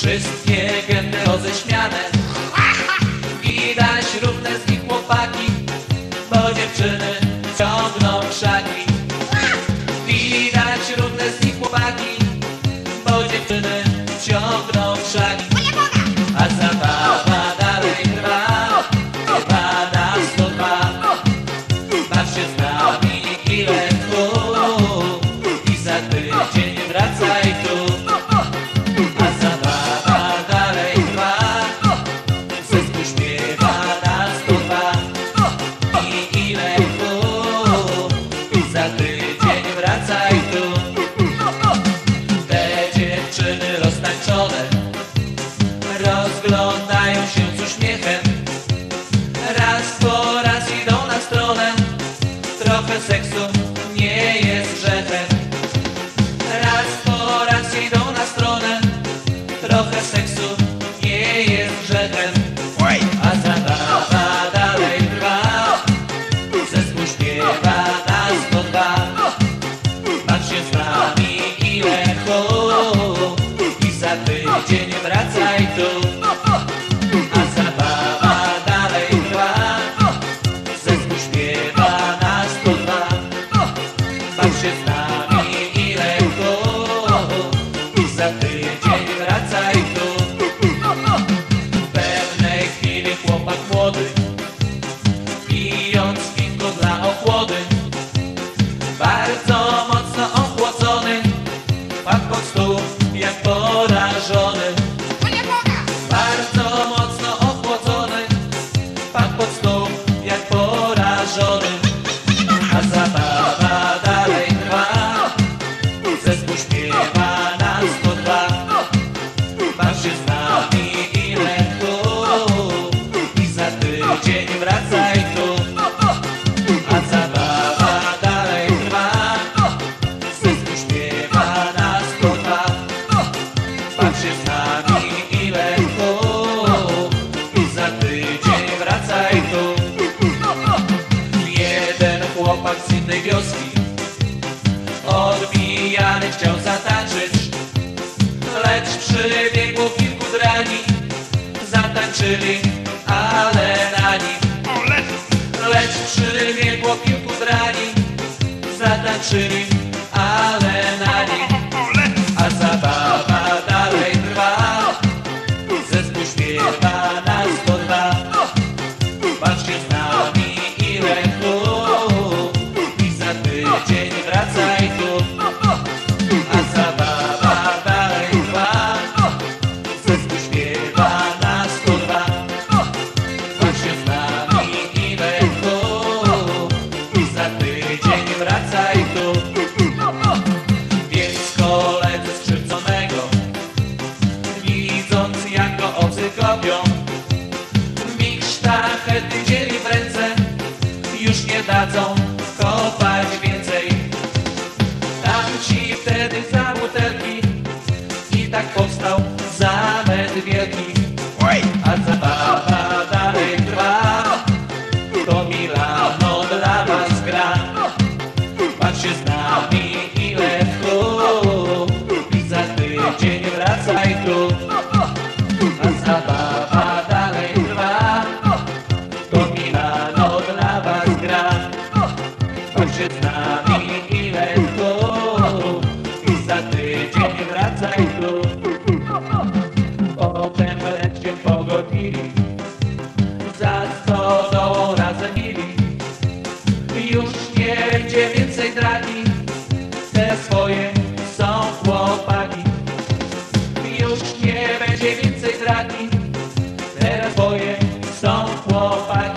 Wszystkie gęby roześmiane. Widać równe z nich chłopaki Bo dziewczyny ciągną krzaki. Widać równe z nich chłopaki Bo dziewczyny ciągną krzaki. A zabawa dalej trwa Chyba na 102 Baw się z nami ile I za roztańczone Rozglądają się z uśmiechem Raz po raz idą na stronę. Trochę seksu nie jest grzechem. Raz po raz idą na stronę. Trochę seksu nie jest grzechem. A zabawa Zespół Zatańczyli, ale na nim. Lecz przybiegło kilku drani Zatańczyli, ale na nim. A zabawa dalej trwa. Zespół śpiewa Już nie Pójdź z nami ile to. I za tydzień wracaj tu. Potem lecz się pogodzili Za stodołą razem mili Już nie będzie więcej dragi. Te swoje są chłopaki. Już nie będzie więcej dragi. Te swoje są chłopaki.